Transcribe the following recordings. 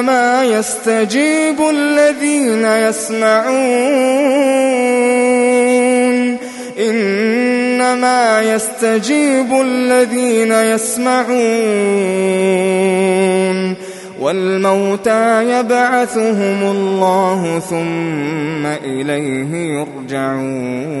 إنما يستجيب الذين يسمعون. إنما يستجيب الذين يسمعون. والموتى يبعثهم الله ثم إليه يرجعون.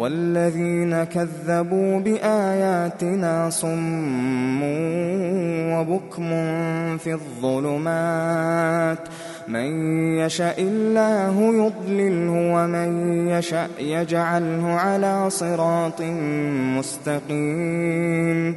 والذين كذبوا بآياتنا صم وبكم في الظلمات من يشأ الله يضلله ومن يشأ يجعله على صراط مستقيم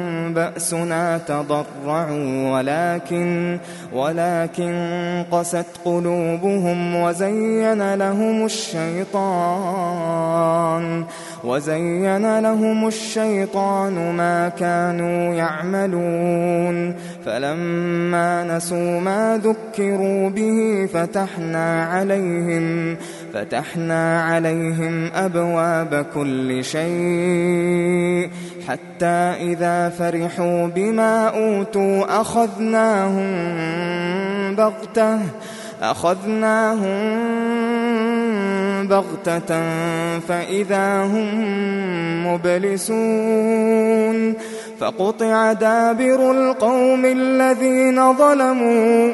بأسنا تضرعوا ولكن ولكن قست قلوبهم وزين لهم الشيطان وزين لهم الشيطان ما كانوا يعملون. فلما نسوا ما ذكروا به فتحنا عليهم فتحنا عليهم أبواب كل شيء حتى إذا فرحوا بما أوتوا أخذناهم بغتة أخذناهم بغتة فإذا هم مبلسون فقطع دابر القوم الذين ظلموا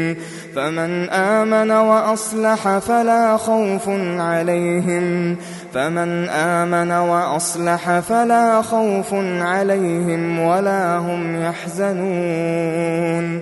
فمن آمن وأصلح فلا خوف عليهم. فمن آمن وأصلح فلا خوف عليهم ولا هم يحزنون.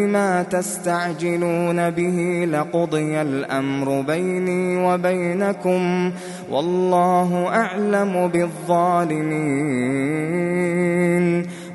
تستعجلون به لقضي الأمر بيني وبينكم والله أعلم بالظالمين